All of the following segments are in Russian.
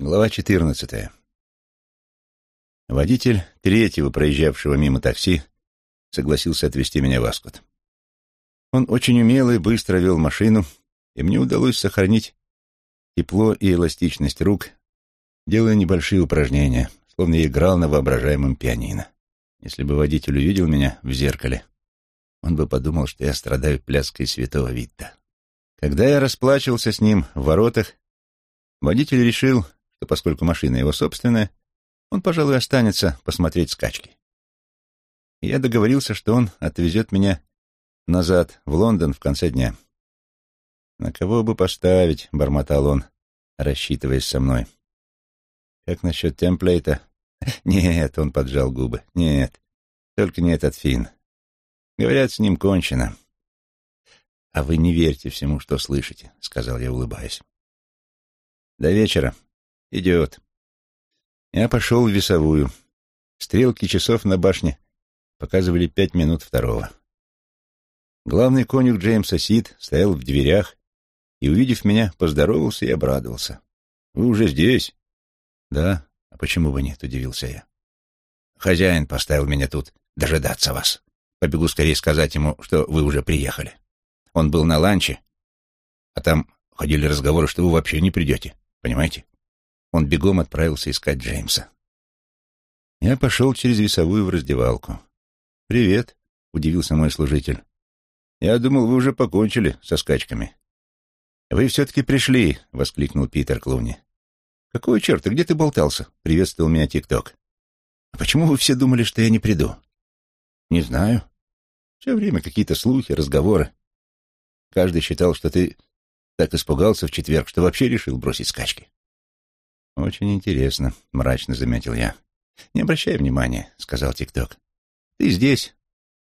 Глава 14. Водитель третьего проезжавшего мимо такси согласился отвезти меня в Аскот. Он очень умело и быстро вел машину, и мне удалось сохранить тепло и эластичность рук, делая небольшие упражнения, словно я играл на воображаемом пианино. Если бы водитель увидел меня в зеркале, он бы подумал, что я страдаю пляской святого Витта. Когда я расплачивался с ним в воротах, водитель решил, что поскольку машина его собственная, он, пожалуй, останется посмотреть скачки. Я договорился, что он отвезет меня назад, в Лондон, в конце дня. «На кого бы поставить?» — бормотал он, рассчитываясь со мной. «Как насчет темплейта?» «Нет», — он поджал губы, — «нет, только не этот фин. Говорят, с ним кончено». «А вы не верьте всему, что слышите», — сказал я, улыбаясь. «До вечера», «Идет». Я пошел в весовую. Стрелки часов на башне показывали пять минут второго. Главный конюх Джеймса Сид стоял в дверях и, увидев меня, поздоровался и обрадовался. «Вы уже здесь?» «Да. А почему бы нет?» — удивился я. «Хозяин поставил меня тут дожидаться вас. Побегу скорее сказать ему, что вы уже приехали. Он был на ланче, а там ходили разговоры, что вы вообще не придете. Понимаете?» Он бегом отправился искать Джеймса. Я пошел через весовую в раздевалку. «Привет», — удивился мой служитель. «Я думал, вы уже покончили со скачками». «Вы все-таки пришли», — воскликнул Питер Клуни. «Какого черта? Где ты болтался?» — приветствовал меня ТикТок. «А почему вы все думали, что я не приду?» «Не знаю. Все время какие-то слухи, разговоры. Каждый считал, что ты так испугался в четверг, что вообще решил бросить скачки. «Очень интересно», — мрачно заметил я. «Не обращай внимания», — сказал ТикТок. «Ты здесь,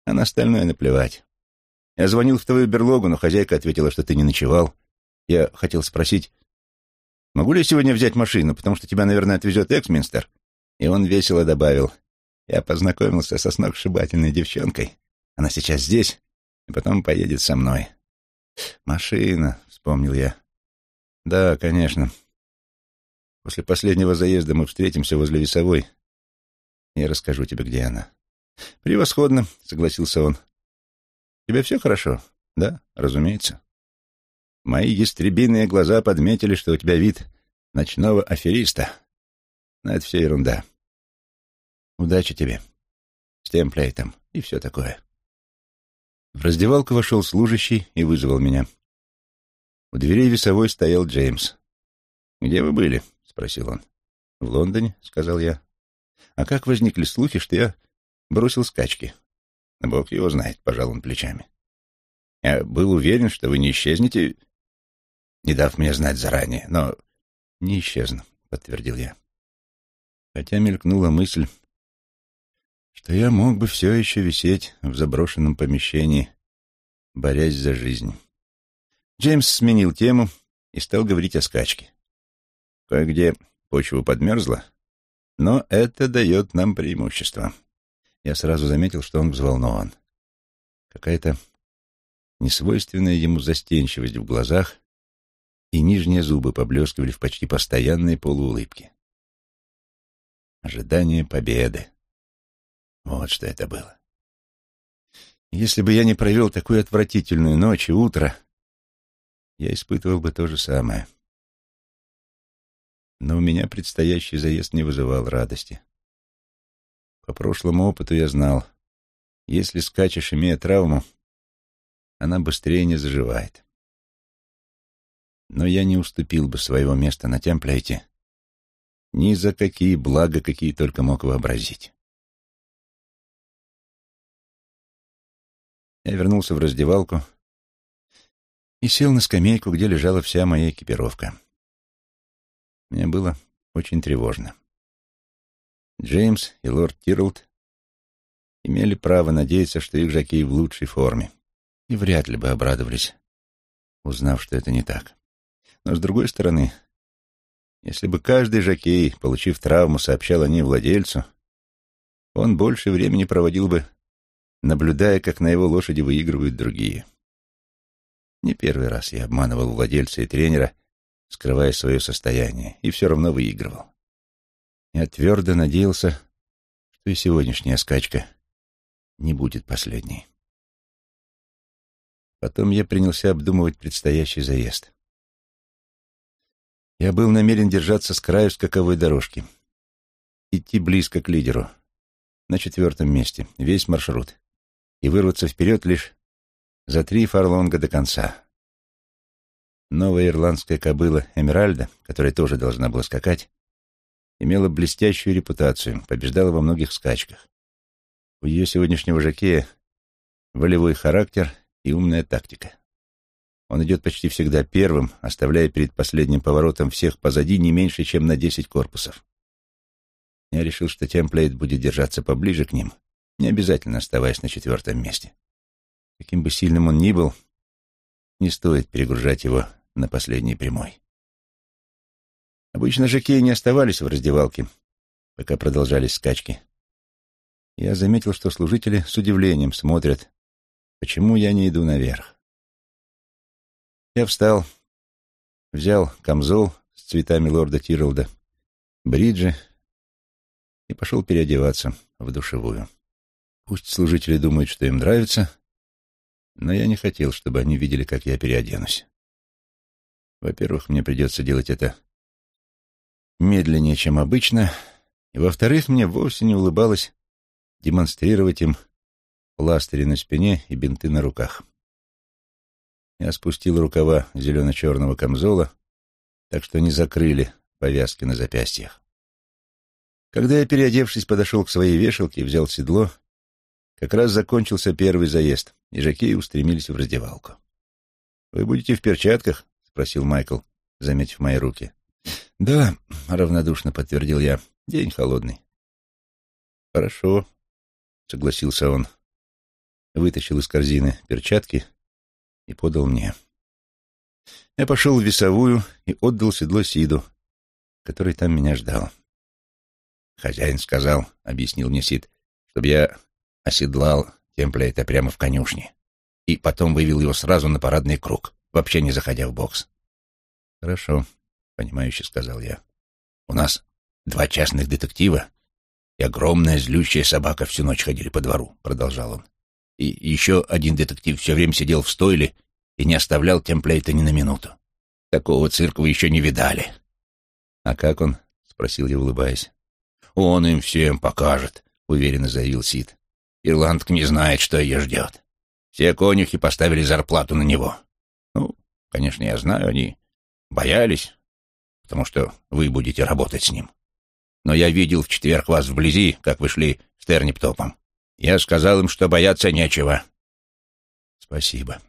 а на остальное наплевать. Я звонил в твою берлогу, но хозяйка ответила, что ты не ночевал. Я хотел спросить, могу ли я сегодня взять машину, потому что тебя, наверное, отвезет Эксминстер?» И он весело добавил, «Я познакомился со сногсшибательной девчонкой. Она сейчас здесь, и потом поедет со мной». «Машина», — вспомнил я. «Да, конечно. После последнего заезда мы встретимся возле весовой. Я расскажу тебе, где она. Превосходно, согласился он. Тебе все хорошо? Да, разумеется. Мои ястребиные глаза подметили, что у тебя вид ночного афериста. Но это все ерунда. Удачи тебе. С темплейтом и все такое. В раздевалку вошел служащий и вызвал меня. У дверей весовой стоял Джеймс. «Где вы были?» Спросил он. «В Лондоне», — сказал я. «А как возникли слухи, что я бросил скачки?» «Бог его знает», — пожал он плечами. «Я был уверен, что вы не исчезнете, не дав мне знать заранее, но не исчезну», — подтвердил я. Хотя мелькнула мысль, что я мог бы все еще висеть в заброшенном помещении, борясь за жизнь. Джеймс сменил тему и стал говорить о скачке. Кое-где почва подмерзла, но это дает нам преимущество. Я сразу заметил, что он взволнован. Какая-то несвойственная ему застенчивость в глазах, и нижние зубы поблескивали в почти постоянной полуулыбке. Ожидание победы. Вот что это было. Если бы я не провел такую отвратительную ночь и утро, я испытывал бы то же самое но у меня предстоящий заезд не вызывал радости. По прошлому опыту я знал, если скачешь, имея травму, она быстрее не заживает. Но я не уступил бы своего места на темплейте ни за какие блага, какие только мог вообразить. Я вернулся в раздевалку и сел на скамейку, где лежала вся моя экипировка. Мне было очень тревожно. Джеймс и лорд Тирлд имели право надеяться, что их жокей в лучшей форме, и вряд ли бы обрадовались, узнав, что это не так. Но, с другой стороны, если бы каждый жокей, получив травму, сообщал о ней владельцу, он больше времени проводил бы, наблюдая, как на его лошади выигрывают другие. Не первый раз я обманывал владельца и тренера, скрывая свое состояние, и все равно выигрывал. Я твердо надеялся, что и сегодняшняя скачка не будет последней. Потом я принялся обдумывать предстоящий заезд. Я был намерен держаться с краю скаковой дорожки, идти близко к лидеру, на четвертом месте, весь маршрут, и вырваться вперед лишь за три фарлонга до конца. Новая ирландская кобыла Эмеральда, которая тоже должна была скакать, имела блестящую репутацию, побеждала во многих скачках. У ее сегодняшнего жокея волевой характер и умная тактика. Он идет почти всегда первым, оставляя перед последним поворотом всех позади не меньше, чем на десять корпусов. Я решил, что темплейт будет держаться поближе к ним, не обязательно оставаясь на четвертом месте. Каким бы сильным он ни был, не стоит перегружать его на последней прямой. Обычно жокеи не оставались в раздевалке, пока продолжались скачки. Я заметил, что служители с удивлением смотрят, почему я не иду наверх. Я встал, взял камзол с цветами лорда Тиролда, бриджи и пошел переодеваться в душевую. Пусть служители думают, что им нравится, но я не хотел, чтобы они видели, как я переоденусь. Во-первых, мне придется делать это медленнее, чем обычно, и, во-вторых, мне вовсе не улыбалось демонстрировать им пластыри на спине и бинты на руках. Я спустил рукава зелено-черного камзола, так что они закрыли повязки на запястьях. Когда я, переодевшись, подошел к своей вешалке и взял седло, как раз закончился первый заезд, и жакеи устремились в раздевалку. «Вы будете в перчатках?» — спросил Майкл, заметив мои руки. «Да», — равнодушно подтвердил я, — «день холодный». «Хорошо», — согласился он, вытащил из корзины перчатки и подал мне. Я пошел в весовую и отдал седло Сиду, который там меня ждал. «Хозяин сказал», — объяснил мне Сид, — «чтобы я оседлал темплейта прямо в конюшне и потом вывел его сразу на парадный круг, вообще не заходя в бокс». «Хорошо», — понимающе сказал я. «У нас два частных детектива и огромная злющая собака всю ночь ходили по двору», — продолжал он. «И еще один детектив все время сидел в стойле и не оставлял темплейта ни на минуту. Такого цирка вы еще не видали». «А как он?» — спросил я, улыбаясь. «Он им всем покажет», — уверенно заявил Сид. «Ирландка не знает, что ее ждет. Все конюхи поставили зарплату на него. Ну, конечно, я знаю, они боялись, потому что вы будете работать с ним. Но я видел в четверг вас вблизи, как вы шли с Терниптопом. Я сказал им, что бояться нечего. Спасибо.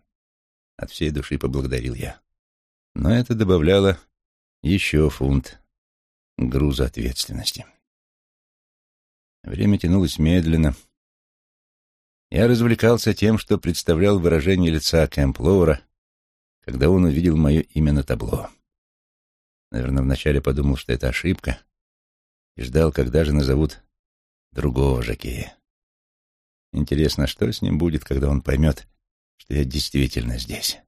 От всей души поблагодарил я. Но это добавляло еще фунт груза ответственности. Время тянулось медленно. Я развлекался тем, что представлял выражение лица Кэмп Лоура, когда он увидел мое имя на табло. Наверное, вначале подумал, что это ошибка, и ждал, когда же назовут другого Жакея. Интересно, что с ним будет, когда он поймет, что я действительно здесь.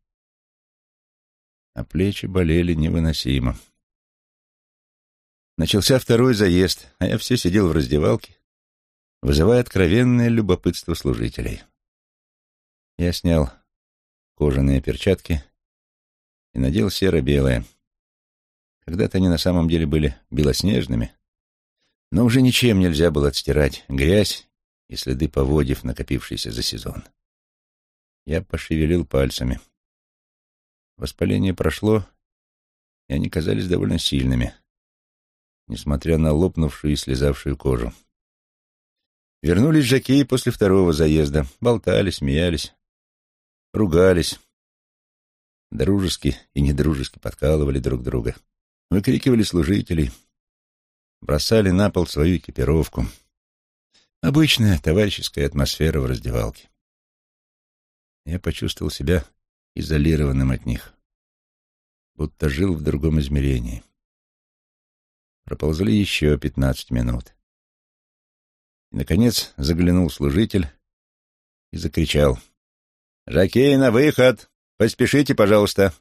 А плечи болели невыносимо. Начался второй заезд, а я все сидел в раздевалке, вызывая откровенное любопытство служителей. Я снял кожаные перчатки и надел серо-белое — когда-то они на самом деле были белоснежными, но уже ничем нельзя было отстирать грязь и следы поводьев, накопившиеся за сезон. Я пошевелил пальцами. Воспаление прошло, и они казались довольно сильными, несмотря на лопнувшую и слезавшую кожу. Вернулись жакеи после второго заезда, болтали, смеялись, ругались, дружески и недружески подкалывали друг друга выкрикивали служителей, бросали на пол свою экипировку. Обычная товарищеская атмосфера в раздевалке. Я почувствовал себя изолированным от них, будто жил в другом измерении. Проползли еще пятнадцать минут. Наконец, заглянул служитель и закричал. «Жакей, на выход! Поспешите, пожалуйста!»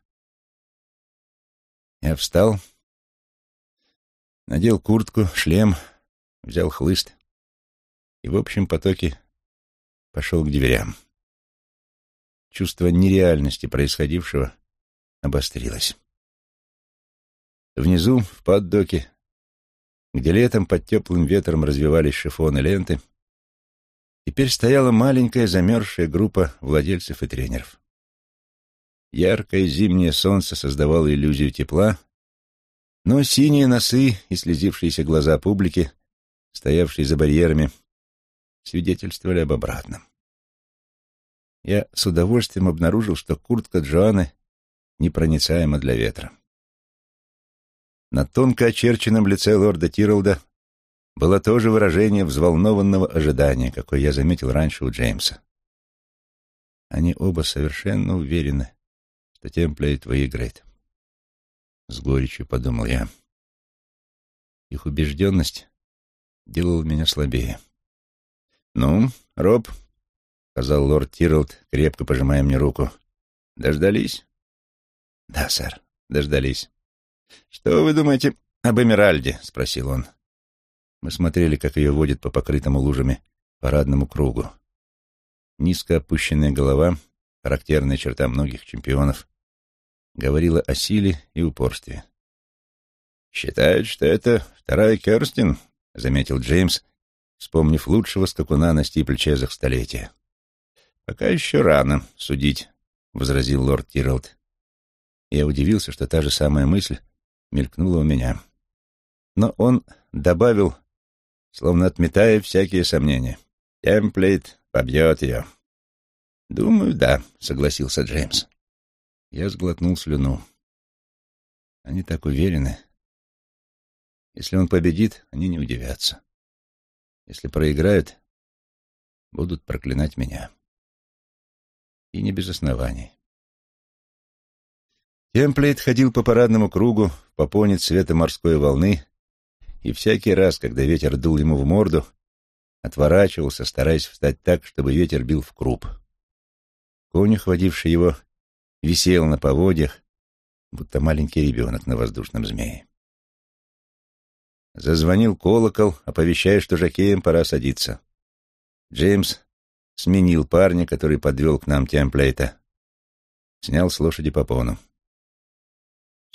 Я встал, надел куртку, шлем, взял хлыст и в общем потоке пошел к дверям. Чувство нереальности происходившего обострилось. Внизу, в поддоке, где летом под теплым ветром развивались шифоны ленты, теперь стояла маленькая замерзшая группа владельцев и тренеров. Яркое зимнее солнце создавало иллюзию тепла, но синие носы и слезившиеся глаза публики, стоявшие за барьерами, свидетельствовали об обратном. Я с удовольствием обнаружил, что куртка Джоанны непроницаема для ветра. На тонко очерченном лице лорда Тиролда было то же выражение взволнованного ожидания, какое я заметил раньше у Джеймса. Они оба совершенно уверены, что Темплейт выиграет. С горечью подумал я. Их убежденность делала меня слабее. «Ну, Роб», — сказал лорд Тиролд, крепко пожимая мне руку, — «дождались?» «Да, сэр, дождались». «Что вы думаете об Эмеральде?» — спросил он. Мы смотрели, как ее водят по покрытому лужами парадному кругу. Низко опущенная голова, характерная черта многих чемпионов, говорила о силе и упорстве. «Считают, что это вторая Керстин», — заметил Джеймс, вспомнив лучшего скакуна на стипльчезах столетия. «Пока еще рано судить», — возразил лорд Тиролд. Я удивился, что та же самая мысль мелькнула у меня. Но он добавил, словно отметая всякие сомнения. «Темплейт побьет ее». «Думаю, да», — согласился Джеймс. Я сглотнул слюну. Они так уверены. Если он победит, они не удивятся. Если проиграют, будут проклинать меня. И не без оснований. Темплейт ходил по парадному кругу в попоне цвета морской волны, и всякий раз, когда ветер дул ему в морду, отворачивался, стараясь встать так, чтобы ветер бил в круп. Конюх, водивший его, висел на поводьях, будто маленький ребенок на воздушном змее. Зазвонил колокол, оповещая, что жакеям пора садиться. Джеймс сменил парня, который подвел к нам темплейта. Снял с лошади попону.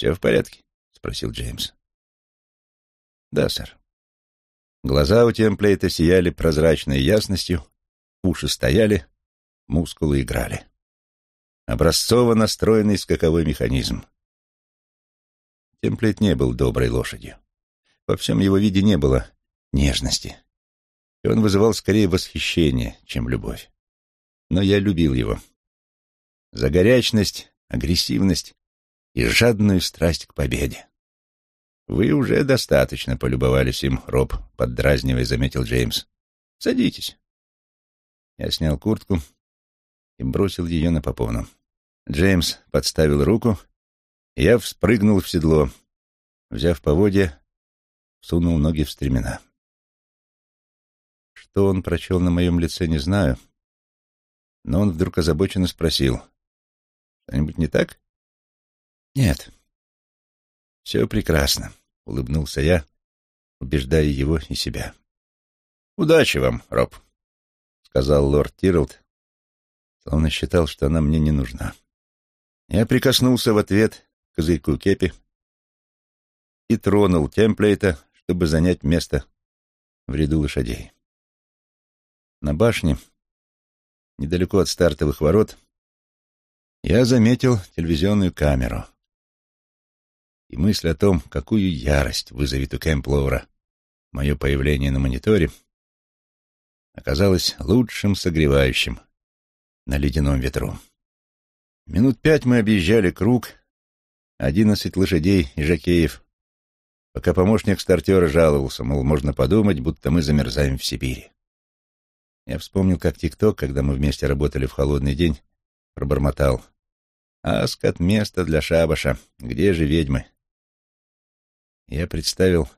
«Все в порядке?» — спросил Джеймс. «Да, сэр». Глаза у темплейта сияли прозрачной ясностью, уши стояли, мускулы играли. Образцово настроенный скаковой механизм. Темплейт не был доброй лошадью. Во всем его виде не было нежности, и он вызывал скорее восхищение, чем любовь. Но я любил его. За горячность, агрессивность и жадную страсть к победе. «Вы уже достаточно полюбовались им, Роб», — поддразнивая, заметил Джеймс. «Садитесь». Я снял куртку и бросил ее на попону. Джеймс подставил руку, и я вспрыгнул в седло. Взяв поводья, сунул ноги в стремена. Что он прочел на моем лице, не знаю, но он вдруг озабоченно спросил. «Что-нибудь не так?» «Нет, все прекрасно», — улыбнулся я, убеждая его и себя. «Удачи вам, Роб», — сказал лорд Тиролд, словно считал, что она мне не нужна. Я прикоснулся в ответ к козырьку кепи и тронул темплейта, чтобы занять место в ряду лошадей. На башне, недалеко от стартовых ворот, я заметил телевизионную камеру — и мысль о том, какую ярость вызовет у Кэмплоура мое появление на мониторе, оказалась лучшим согревающим на ледяном ветру. Минут пять мы объезжали круг, одиннадцать лошадей и жакеев, пока помощник стартера жаловался, мол, можно подумать, будто мы замерзаем в Сибири. Я вспомнил, как ТикТок, когда мы вместе работали в холодный день, пробормотал. «Аскот — место для шабаша. Где же ведьмы?» Я представил,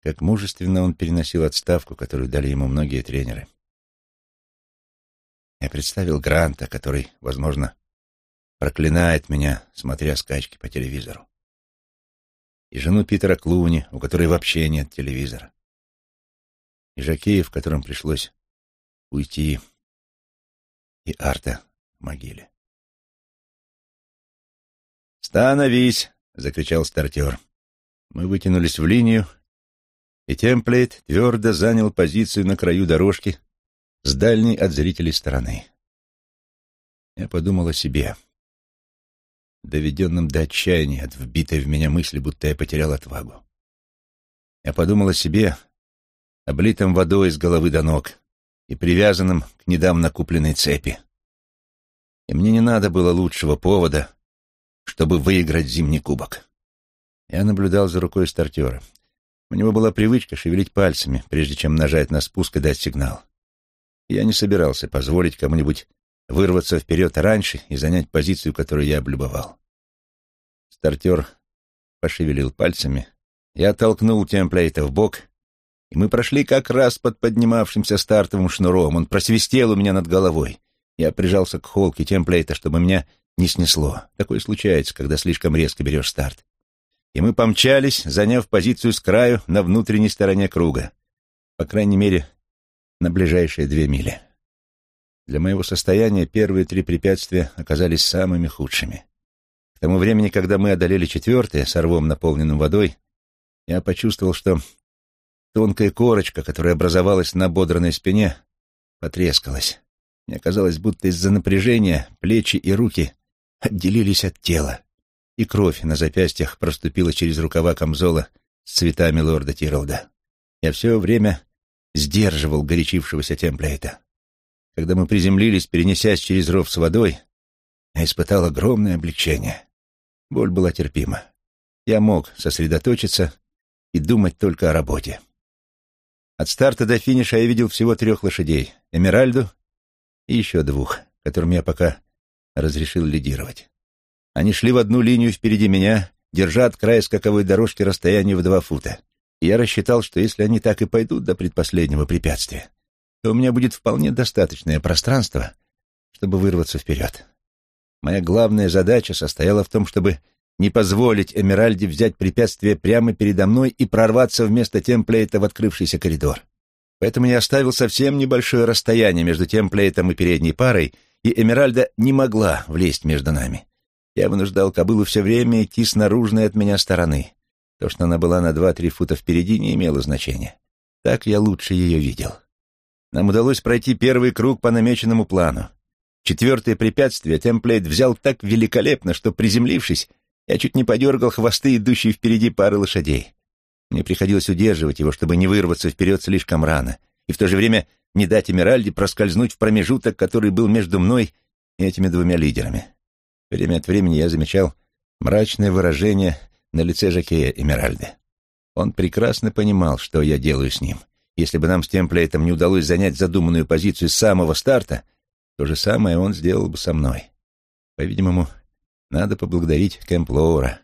как мужественно он переносил отставку, которую дали ему многие тренеры. Я представил Гранта, который, возможно, проклинает меня, смотря скачки по телевизору. и жену Питера Клуни, у которой вообще нет телевизора, и Жакея, в котором пришлось уйти, и Арта в могиле. «Становись!» — закричал стартер. Мы вытянулись в линию, и темплейт твердо занял позицию на краю дорожки с дальней от зрителей стороны. Я подумал о себе, доведенном до отчаяния от вбитой в меня мысли, будто я потерял отвагу. Я подумал о себе, облитом водой с головы до ног и привязанном к недавно купленной цепи. И мне не надо было лучшего повода, чтобы выиграть зимний кубок. Я наблюдал за рукой стартера. У него была привычка шевелить пальцами, прежде чем нажать на спуск и дать сигнал. Я не собирался позволить кому-нибудь вырваться вперед раньше и занять позицию, которую я облюбовал. Стартер пошевелил пальцами, я оттолкнул темплейта в бок, и мы прошли как раз под поднимавшимся стартовым шнуром. Он просвистел у меня над головой. Я прижался к холке темплейта, чтобы меня не снесло. Такое случается, когда слишком резко берешь старт. И мы помчались, заняв позицию с краю на внутренней стороне круга. По крайней мере, на ближайшие две мили. Для моего состояния первые три препятствия оказались самыми худшими. К тому времени, когда мы одолели четвертое, с рвом, наполненным водой, я почувствовал, что тонкая корочка, которая образовалась на бодранной спине, потрескалась. Мне казалось, будто из-за напряжения плечи и руки отделились от тела, и кровь на запястьях проступила через рукава камзола с цветами лорда Тиролда. Я все время сдерживал горячившегося темплейта. Когда мы приземлились, перенесясь через ров с водой, я испытал огромное облегчение. Боль была терпима. Я мог сосредоточиться и думать только о работе. От старта до финиша я видел всего трех лошадей — Эмеральду и еще двух, которым я пока разрешил лидировать. Они шли в одну линию впереди меня, держа от края скаковой дорожки расстояние в два фута. Я рассчитал, что если они так и пойдут до предпоследнего препятствия, то у меня будет вполне достаточное пространство, чтобы вырваться вперед. Моя главная задача состояла в том, чтобы не позволить Эмеральде взять препятствие прямо передо мной и прорваться вместо темплейта в открывшийся коридор. Поэтому я оставил совсем небольшое расстояние между темплейтом и передней парой, и Эмеральда не могла влезть между нами. Я вынуждал кобылу все время идти с наружной от меня стороны. То, что она была на два-три фута впереди, не имело значения. Так я лучше ее видел. Нам удалось пройти первый круг по намеченному плану. Четвертое препятствие темплейт взял так великолепно, что, приземлившись, я чуть не подергал хвосты, идущие впереди пары лошадей. Мне приходилось удерживать его, чтобы не вырваться вперед слишком рано, и в то же время не дать Эмеральде проскользнуть в промежуток, который был между мной и этими двумя лидерами. Время от времени я замечал мрачное выражение на лице Жакея Эмеральды. Он прекрасно понимал, что я делаю с ним. Если бы нам с Темплейтом не удалось занять задуманную позицию с самого старта, то же самое он сделал бы со мной. По-видимому, надо поблагодарить Кэмп Лоура,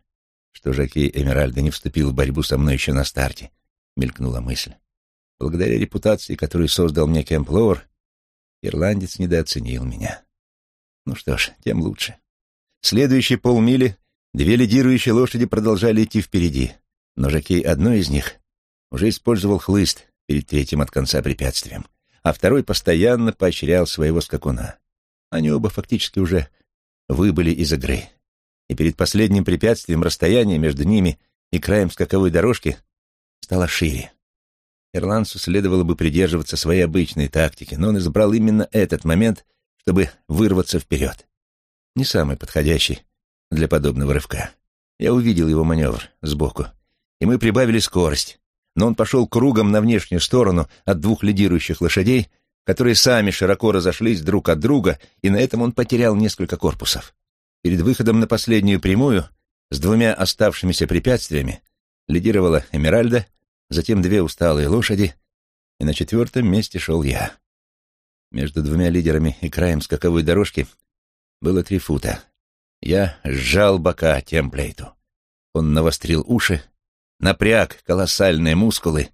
что Жакей Эмеральда не вступил в борьбу со мной еще на старте, мелькнула мысль. Благодаря репутации, которую создал мне Кэмп Лоур, ирландец недооценил меня. Ну что ж, тем лучше. Следующие полмили две лидирующие лошади продолжали идти впереди, но Жакей одной из них уже использовал хлыст перед третьим от конца препятствием, а второй постоянно поощрял своего скакуна. Они оба фактически уже выбыли из игры, и перед последним препятствием расстояние между ними и краем скаковой дорожки стало шире. Ирландцу следовало бы придерживаться своей обычной тактики, но он избрал именно этот момент, чтобы вырваться вперед не самый подходящий для подобного рывка. Я увидел его маневр сбоку, и мы прибавили скорость, но он пошел кругом на внешнюю сторону от двух лидирующих лошадей, которые сами широко разошлись друг от друга, и на этом он потерял несколько корпусов. Перед выходом на последнюю прямую, с двумя оставшимися препятствиями, лидировала Эмеральда, затем две усталые лошади, и на четвертом месте шел я. Между двумя лидерами и краем скаковой дорожки было три фута. Я сжал бока темплейту. Он навострил уши, напряг колоссальные мускулы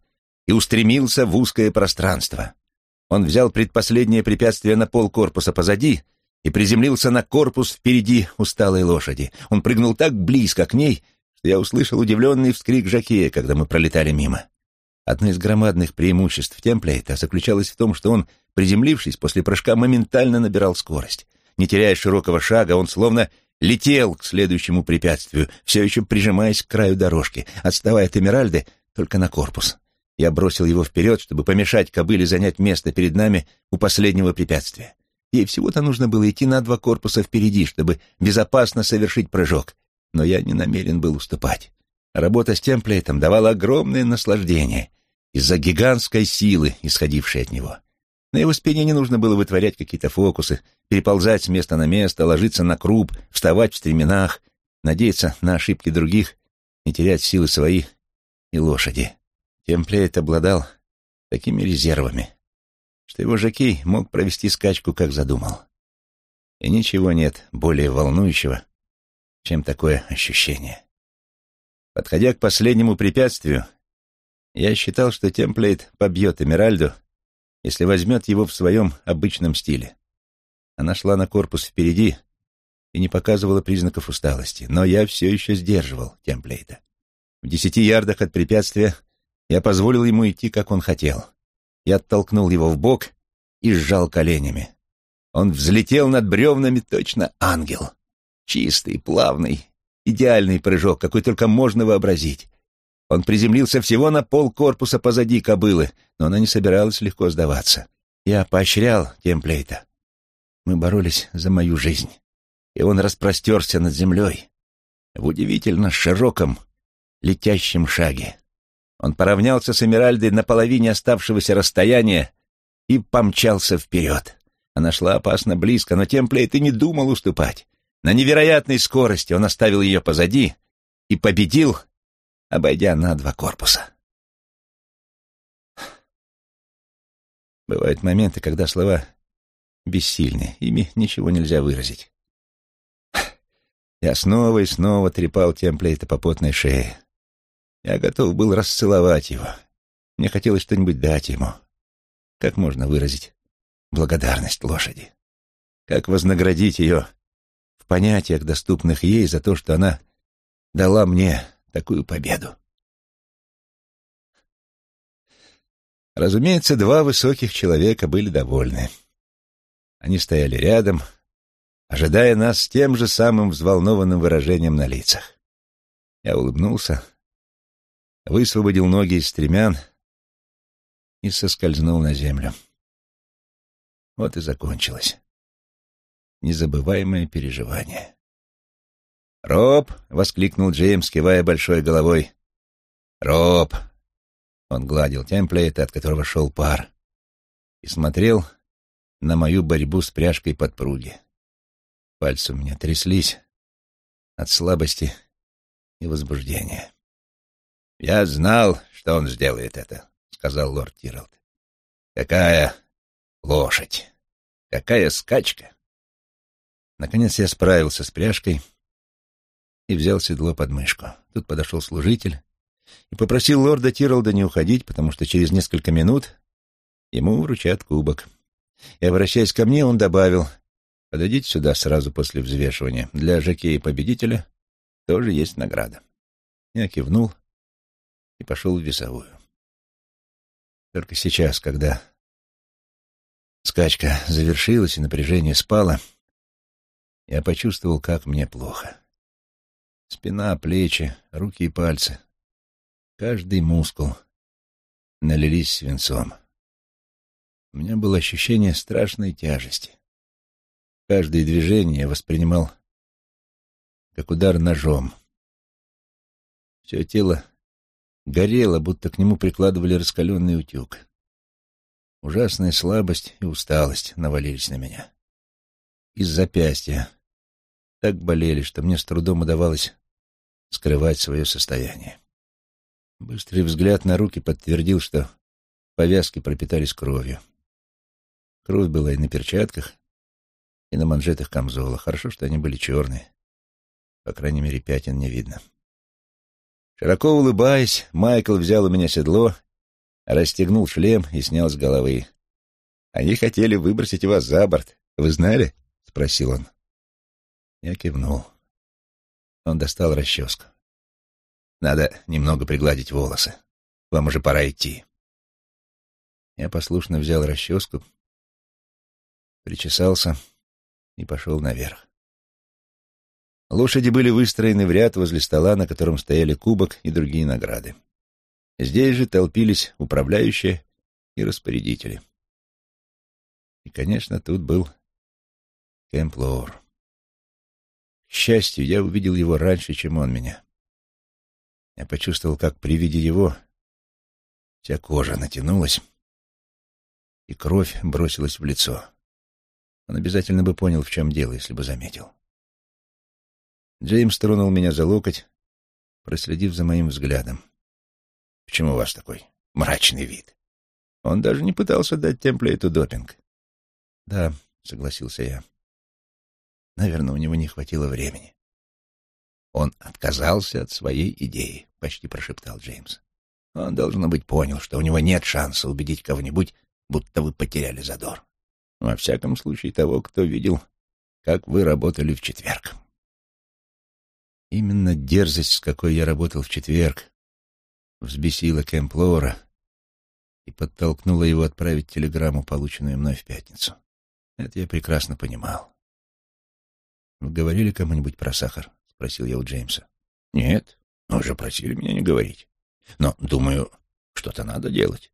и устремился в узкое пространство. Он взял предпоследнее препятствие на пол корпуса позади и приземлился на корпус впереди усталой лошади. Он прыгнул так близко к ней, что я услышал удивленный вскрик Жакея, когда мы пролетали мимо. Одно из громадных преимуществ темплейта заключалось в том, что он, приземлившись после прыжка, моментально набирал скорость. Не теряя широкого шага, он словно летел к следующему препятствию, все еще прижимаясь к краю дорожки, отставая от Эмеральды только на корпус. Я бросил его вперед, чтобы помешать кобыле занять место перед нами у последнего препятствия. Ей всего-то нужно было идти на два корпуса впереди, чтобы безопасно совершить прыжок. Но я не намерен был уступать. Работа с темплейтом давала огромное наслаждение из-за гигантской силы, исходившей от него. На его спине не нужно было вытворять какие-то фокусы, переползать с места на место, ложиться на круп, вставать в стременах, надеяться на ошибки других, не терять силы свои и лошади. Темплейт обладал такими резервами, что его жокей мог провести скачку, как задумал. И ничего нет более волнующего, чем такое ощущение. Подходя к последнему препятствию, я считал, что темплейт побьет Эмеральду, если возьмет его в своем обычном стиле. Она шла на корпус впереди и не показывала признаков усталости, но я все еще сдерживал темплейта. В десяти ярдах от препятствия я позволил ему идти, как он хотел. Я оттолкнул его в бок и сжал коленями. Он взлетел над бревнами точно ангел. Чистый, плавный, идеальный прыжок, какой только можно вообразить. Он приземлился всего на пол корпуса позади кобылы, но она не собиралась легко сдаваться. Я поощрял темплейта. Мы боролись за мою жизнь, и он распростерся над землей в удивительно широком летящем шаге. Он поравнялся с Эмиральдой на половине оставшегося расстояния и помчался вперед. Она шла опасно близко, но Темплейт и не думал уступать. На невероятной скорости он оставил ее позади и победил, обойдя на два корпуса. Бывают моменты, когда слова бессильны, ими ничего нельзя выразить. Я снова и снова трепал Темплейта по потной шее. Я готов был расцеловать его. Мне хотелось что-нибудь дать ему. Как можно выразить благодарность лошади? Как вознаградить ее в понятиях, доступных ей, за то, что она дала мне такую победу? Разумеется, два высоких человека были довольны. Они стояли рядом, ожидая нас с тем же самым взволнованным выражением на лицах. Я улыбнулся, высвободил ноги из стремян и соскользнул на землю. Вот и закончилось. Незабываемое переживание. «Роб!» — воскликнул Джеймс, кивая большой головой. «Роб!» Он гладил темплейта, от которого шел пар, и смотрел на мою борьбу с пряжкой подпруги. Пальцы у меня тряслись от слабости и возбуждения. «Я знал, что он сделает это», — сказал лорд Тиралд. «Какая лошадь! Какая скачка!» Наконец я справился с пряжкой и взял седло под мышку. Тут подошел служитель и попросил лорда Тиралда не уходить, потому что через несколько минут ему вручат кубок. И, обращаясь ко мне, он добавил, «Подойдите сюда сразу после взвешивания. Для жокея-победителя тоже есть награда». Я кивнул и пошел в весовую. Только сейчас, когда скачка завершилась и напряжение спало, я почувствовал, как мне плохо. Спина, плечи, руки и пальцы, каждый мускул налились свинцом. У меня было ощущение страшной тяжести. Каждое движение я воспринимал как удар ножом. Все тело горело, будто к нему прикладывали раскаленный утюг. Ужасная слабость и усталость навалились на меня. Из запястья так болели, что мне с трудом удавалось скрывать свое состояние. Быстрый взгляд на руки подтвердил, что повязки пропитались кровью. Кровь была и на перчатках, и на манжетах камзола. Хорошо, что они были черные. По крайней мере, пятен не видно. Широко улыбаясь, Майкл взял у меня седло, расстегнул шлем и снял с головы. «Они хотели выбросить вас за борт. Вы знали?» — спросил он. Я кивнул. Он достал расческу. Надо немного пригладить волосы. Вам уже пора идти. Я послушно взял расческу, причесался и пошел наверх. Лошади были выстроены в ряд возле стола, на котором стояли кубок и другие награды. Здесь же толпились управляющие и распорядители. И, конечно, тут был Кэмп Лоур. К счастью, я увидел его раньше, чем он меня. Я почувствовал, как при виде его вся кожа натянулась, и кровь бросилась в лицо. Он обязательно бы понял, в чем дело, если бы заметил. Джеймс тронул меня за локоть, проследив за моим взглядом. «Почему у вас такой мрачный вид?» Он даже не пытался дать темплейту допинг. «Да», — согласился я. Наверное, у него не хватило времени. Он отказался от своей идеи, — почти прошептал Джеймс. Он, должно быть, понял, что у него нет шанса убедить кого-нибудь будто вы потеряли задор. Во всяком случае, того, кто видел, как вы работали в четверг. Именно дерзость, с какой я работал в четверг, взбесила Кэмплора и подтолкнула его отправить телеграмму, полученную мной в пятницу. Это я прекрасно понимал. «Вы говорили кому-нибудь про сахар?» — спросил я у Джеймса. «Нет, но уже просили меня не говорить. Но, думаю, что-то надо делать.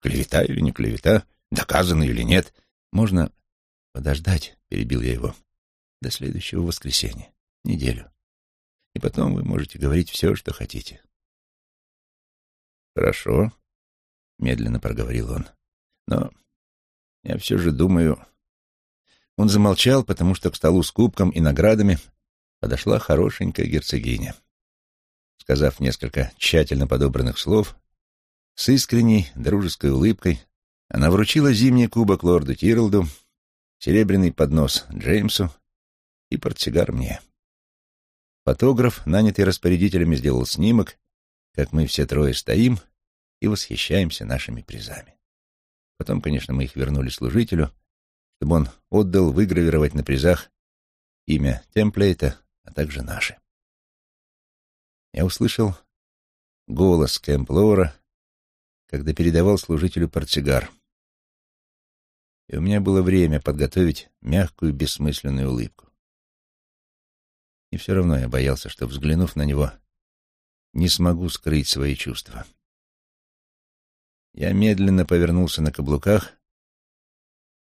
Клевета или не клевета, доказано или нет. Можно подождать, перебил я его, до следующего воскресенья, неделю. И потом вы можете говорить все, что хотите. Хорошо, медленно проговорил он. Но я все же думаю... Он замолчал, потому что к столу с кубком и наградами подошла хорошенькая герцогиня. Сказав несколько тщательно подобранных слов, с искренней, дружеской улыбкой она вручила зимний кубок лорду Тирлду, серебряный поднос Джеймсу и портсигар мне. Фотограф, нанятый распорядителями, сделал снимок, как мы все трое стоим и восхищаемся нашими призами. Потом, конечно, мы их вернули служителю, чтобы он отдал выгравировать на призах имя темплейта, а также наши. Я услышал голос Кэмп когда передавал служителю портсигар. И у меня было время подготовить мягкую, бессмысленную улыбку. И все равно я боялся, что, взглянув на него, не смогу скрыть свои чувства. Я медленно повернулся на каблуках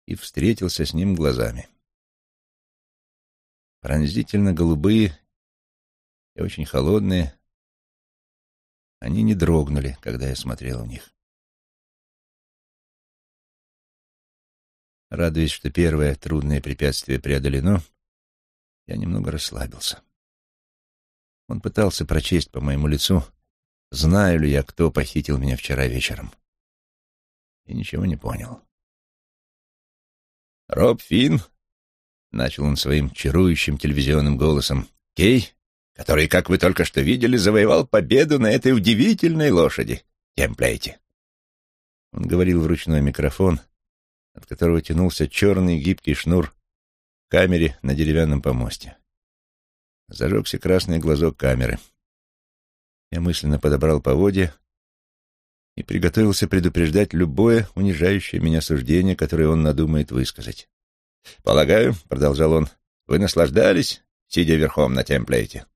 и встретился с ним глазами. Пронзительно голубые и очень холодные, они не дрогнули, когда я смотрел в них. Радуясь, что первое трудное препятствие преодолено, я немного расслабился. Он пытался прочесть по моему лицу, знаю ли я, кто похитил меня вчера вечером. И ничего не понял. «Роб Финн», — начал он своим чарующим телевизионным голосом, — «Кей, который, как вы только что видели, завоевал победу на этой удивительной лошади, темплейте. Он говорил в ручной микрофон, от которого тянулся черный гибкий шнур в камере на деревянном помосте. Зажегся красный глазок камеры. Я мысленно подобрал поводья и приготовился предупреждать любое унижающее меня суждение, которое он надумает высказать. «Полагаю», — продолжал он, — «вы наслаждались, сидя верхом на темплейте?»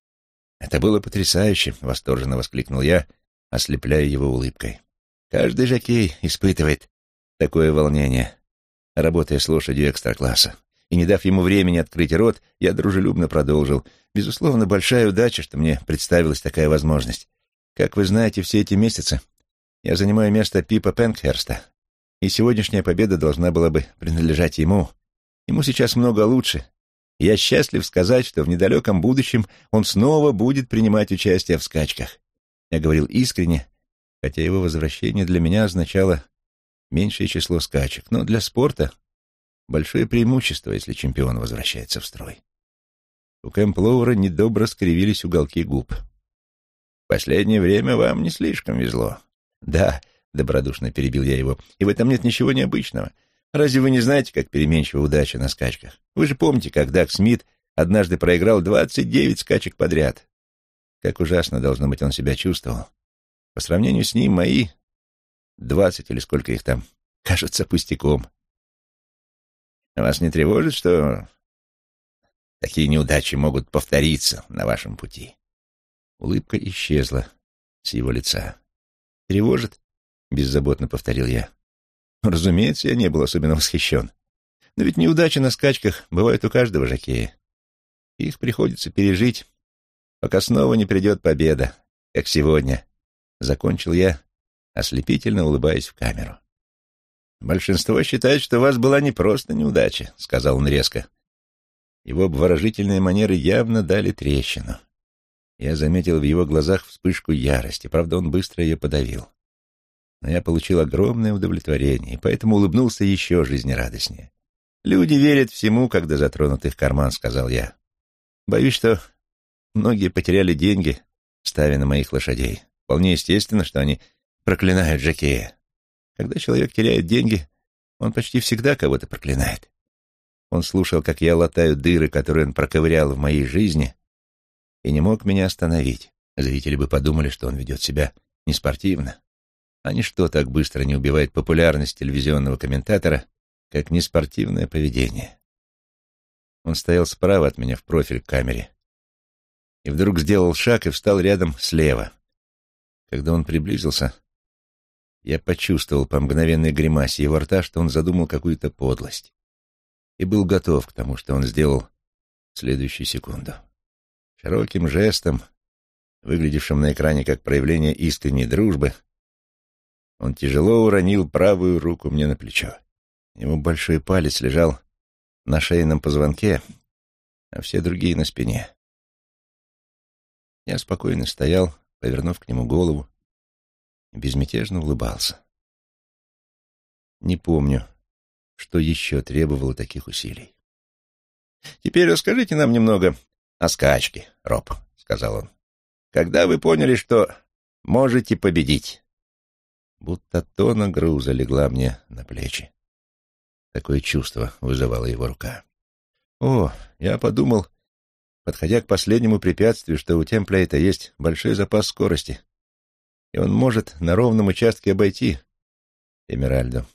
«Это было потрясающе!» — восторженно воскликнул я, ослепляя его улыбкой. «Каждый жокей испытывает такое волнение, работая с лошадью экстра-класса. И не дав ему времени открыть рот, я дружелюбно продолжил. Безусловно, большая удача, что мне представилась такая возможность. Как вы знаете, все эти месяцы я занимаю место Пипа Пенкхерста, и сегодняшняя победа должна была бы принадлежать ему. Ему сейчас много лучше, я счастлив сказать, что в недалеком будущем он снова будет принимать участие в скачках. Я говорил искренне, хотя его возвращение для меня означало меньшее число скачек, но для спорта большое преимущество, если чемпион возвращается в строй. У Кэмплоура недобро скривились уголки губ. «В последнее время вам не слишком везло». «Да», — добродушно перебил я его, — «и в этом нет ничего необычного. Разве вы не знаете, как переменчива удача на скачках? Вы же помните, как Даг Смит однажды проиграл 29 скачек подряд. Как ужасно, должно быть, он себя чувствовал. По сравнению с ним мои двадцать или сколько их там кажутся пустяком. Вас не тревожит, что такие неудачи могут повториться на вашем пути? Улыбка исчезла с его лица. «Тревожит?» — беззаботно повторил я. Разумеется, я не был особенно восхищен. Но ведь неудачи на скачках бывают у каждого жокея. Их приходится пережить, пока снова не придет победа, как сегодня. Закончил я, ослепительно улыбаясь в камеру. «Большинство считает, что у вас была не просто неудача», — сказал он резко. Его обворожительные манеры явно дали трещину. Я заметил в его глазах вспышку ярости, правда, он быстро ее подавил. Но я получил огромное удовлетворение, и поэтому улыбнулся еще жизнерадостнее. «Люди верят всему, когда затронут их карман», — сказал я. «Боюсь, что многие потеряли деньги, ставя на моих лошадей. Вполне естественно, что они проклинают Жакея. Когда человек теряет деньги, он почти всегда кого-то проклинает. Он слушал, как я латаю дыры, которые он проковырял в моей жизни, и не мог меня остановить. Зрители бы подумали, что он ведет себя неспортивно. А ничто так быстро не убивает популярность телевизионного комментатора, как неспортивное поведение. Он стоял справа от меня в профиль к камере и вдруг сделал шаг и встал рядом слева. Когда он приблизился, я почувствовал по мгновенной гримасе его рта, что он задумал какую-то подлость, и был готов к тому, что он сделал в следующую секунду. Широким жестом, выглядевшим на экране как проявление искренней дружбы, он тяжело уронил правую руку мне на плечо. Его большой палец лежал на шейном позвонке, а все другие на спине. Я спокойно стоял, повернув к нему голову, и безмятежно улыбался. Не помню, что еще требовало таких усилий. «Теперь расскажите нам немного о скачке, Роб», — сказал он. «Когда вы поняли, что можете победить?» Будто тона груза легла мне на плечи. Такое чувство вызывала его рука. О, я подумал, подходя к последнему препятствию, что у темплейта есть большой запас скорости, и он может на ровном участке обойти Эмеральду.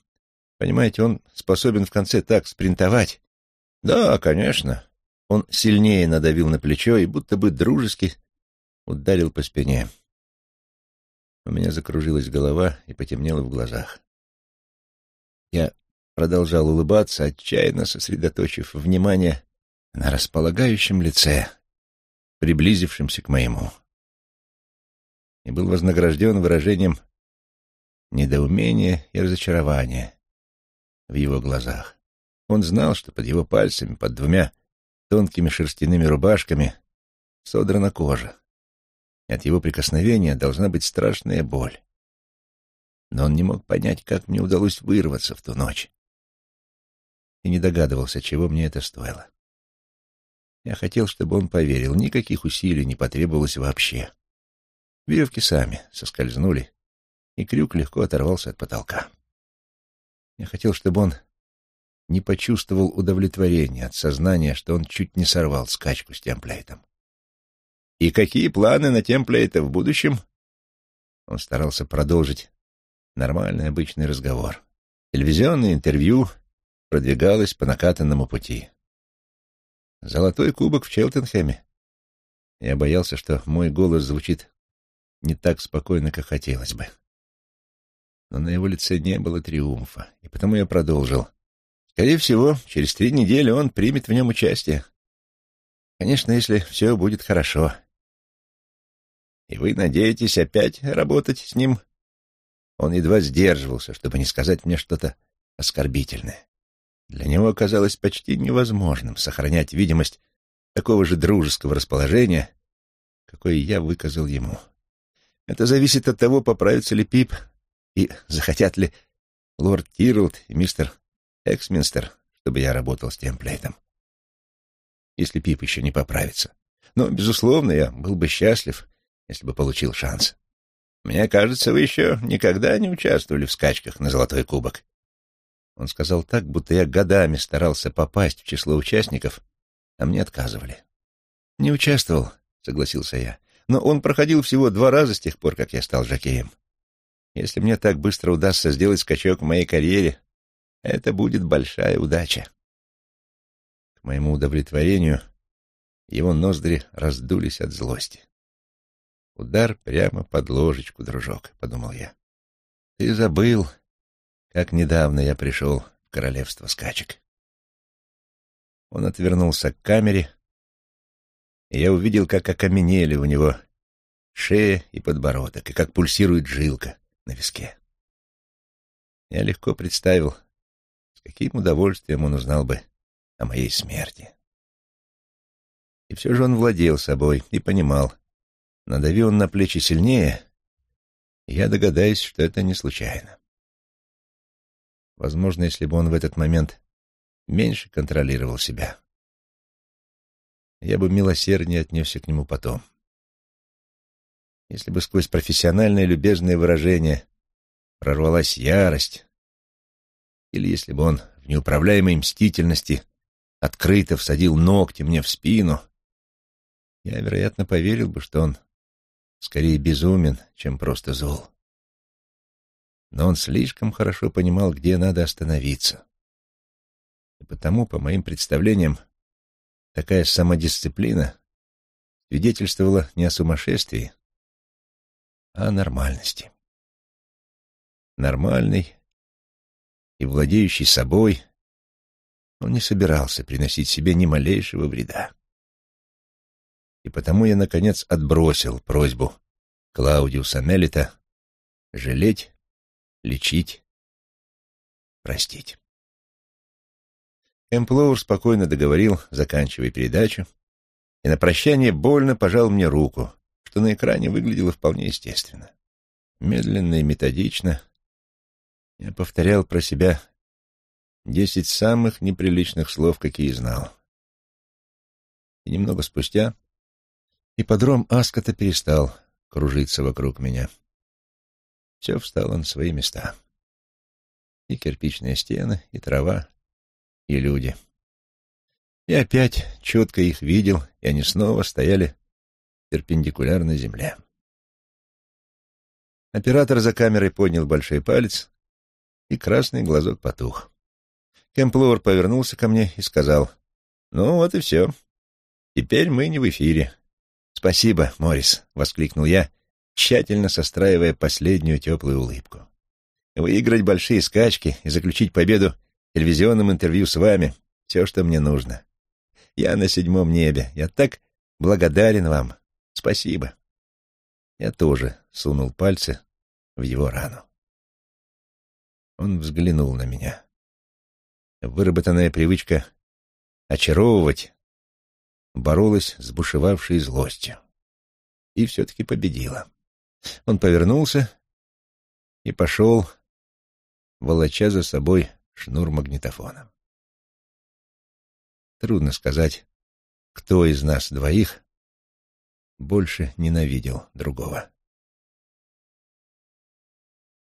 Понимаете, он способен в конце так спринтовать. Да, конечно. Он сильнее надавил на плечо и будто бы дружески ударил по спине. У меня закружилась голова и потемнело в глазах. Я продолжал улыбаться, отчаянно сосредоточив внимание на располагающем лице, приблизившемся к моему, и был вознагражден выражением недоумения и разочарования в его глазах. Он знал, что под его пальцами, под двумя тонкими шерстяными рубашками, содрана кожа, и от его прикосновения должна быть страшная боль. Но он не мог понять, как мне удалось вырваться в ту ночь и не догадывался, чего мне это стоило. Я хотел, чтобы он поверил, никаких усилий не потребовалось вообще. Веревки сами соскользнули, и крюк легко оторвался от потолка. Я хотел, чтобы он не почувствовал удовлетворения от сознания, что он чуть не сорвал скачку с темплейтом. «И какие планы на темплейта в будущем?» Он старался продолжить нормальный обычный разговор. Телевизионное интервью, продвигалась по накатанному пути. Золотой кубок в Челтенхэме. Я боялся, что мой голос звучит не так спокойно, как хотелось бы. Но на его лице не было триумфа, и потому я продолжил. Скорее всего, через три недели он примет в нем участие. Конечно, если все будет хорошо. И вы надеетесь опять работать с ним? Он едва сдерживался, чтобы не сказать мне что-то оскорбительное. Для него оказалось почти невозможным сохранять видимость такого же дружеского расположения, какое я выказал ему. Это зависит от того, поправится ли Пип и захотят ли лорд Тирлд и мистер Эксминстер, чтобы я работал с темплейтом. Если Пип еще не поправится. Но, безусловно, я был бы счастлив, если бы получил шанс. Мне кажется, вы еще никогда не участвовали в скачках на Золотой Кубок. Он сказал так, будто я годами старался попасть в число участников, а мне отказывали. «Не участвовал», — согласился я. Но он проходил всего два раза с тех пор, как я стал жокеем. Если мне так быстро удастся сделать скачок в моей карьере, это будет большая удача. К моему удовлетворению его ноздри раздулись от злости. «Удар прямо под ложечку, дружок», — подумал я. «Ты забыл, как недавно я пришел в королевство скачек». Он отвернулся к камере, и я увидел, как окаменели у него шея и подбородок, и как пульсирует жилка на виске. Я легко представил, с каким удовольствием он узнал бы о моей смерти. И все же он владел собой и понимал, надави он на плечи сильнее, я догадаюсь, что это не случайно. Возможно, если бы он в этот момент меньше контролировал себя, я бы милосерднее отнесся к нему потом. Если бы сквозь профессиональное любезное выражение прорвалась ярость, или если бы он в неуправляемой мстительности открыто всадил ногти мне в спину, я, вероятно, поверил бы, что он скорее безумен, чем просто зол. Но он слишком хорошо понимал, где надо остановиться. И потому, по моим представлениям, такая самодисциплина свидетельствовала не о сумасшествии, а о нормальности. Нормальный и владеющий собой, он не собирался приносить себе ни малейшего вреда. И потому я, наконец, отбросил просьбу Клаудиуса Мелита жалеть, лечить, простить. Эмплоур спокойно договорил, заканчивая передачу, и на прощание больно пожал мне руку, что на экране выглядело вполне естественно. Медленно и методично я повторял про себя десять самых неприличных слов, какие знал. И немного спустя ипподром Аскота перестал кружиться вокруг меня. Все встало на свои места. И кирпичные стены, и трава, и люди. И опять четко их видел, и они снова стояли перпендикулярно земле. Оператор за камерой поднял большой палец, и красный глазок потух. Кемплор повернулся ко мне и сказал, «Ну вот и все. Теперь мы не в эфире». «Спасибо, Моррис», — воскликнул я, тщательно состраивая последнюю теплую улыбку. «Выиграть большие скачки и заключить победу телевизионным интервью с вами — все, что мне нужно. Я на седьмом небе. Я так благодарен вам. Спасибо». Я тоже сунул пальцы в его рану. Он взглянул на меня. Выработанная привычка очаровывать боролась с бушевавшей злостью. И все-таки победила. Он повернулся и пошел, волоча за собой шнур магнитофона. Трудно сказать, кто из нас двоих больше ненавидел другого.